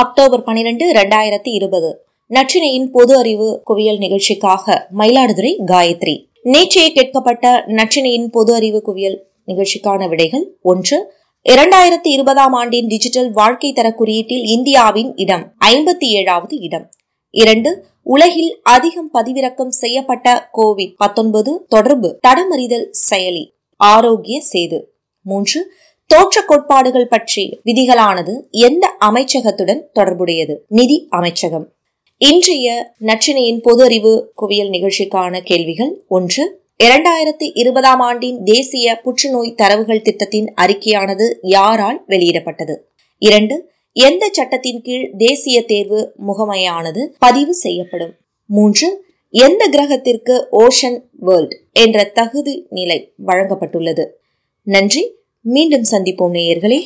October பனிரெண்டு இரண்டாயிரத்தி இருபது. நற்றினையின் பொது அறிவு குவியல் நிகழ்ச்சிக்காக மயிலாடுதுறை காயத்ரி. நேற்றைய கேட்கப்பட்ட நற்றினையின் பொது அறிவு குவியல் நிகழ்ச்சிக்கான விடைகள் ஒன்று. இரண்டாயிரத்தி இருபதாம் ஆண்டின் டிஜிட்டல் வாழ்க்கை தர குறியீட்டில் இந்தியாவின் இடம் ஐம்பத்தி ஏழாவது இடம். இரண்டு. உலகில் அதிகம் பதிவிறக்கம் செய்யப்பட்ட கோவிட் பத்தொன்பது தொடர்பு தடமறிதல் செயலி ஆரோக்கிய சேது. மூன்று. தோற்ற கோட்பாடுகள் பற்றி விதிகளானது எந்த அமைச்சகத்துடன் தொடர்புடையது? நிதி அமைச்சகம். இன்றைய நச்சினையின் பொது அறிவு குவியல் நிகழ்ச்சிக்கான கேள்விகள் ஒன்று. இரண்டாயிரத்தி இருபதாம் ஆண்டின் தேசிய புற்றுநோய் தரவுகள் திட்டத்தின் அறிக்கையானது யாரால் வெளியிடப்பட்டது? இரண்டு. எந்த சட்டத்தின் கீழ் தேசிய தேர்வு முகமையானது பதிவு செய்யப்படும்? மூன்று. எந்த கிரகத்திற்கு ஓஷன் வேர்ல்ட் என்ற தகுதி நிலை வழங்கப்பட்டுள்ளது? நன்றி. மீண்டும் சந்திப்போம் நேயர்களே.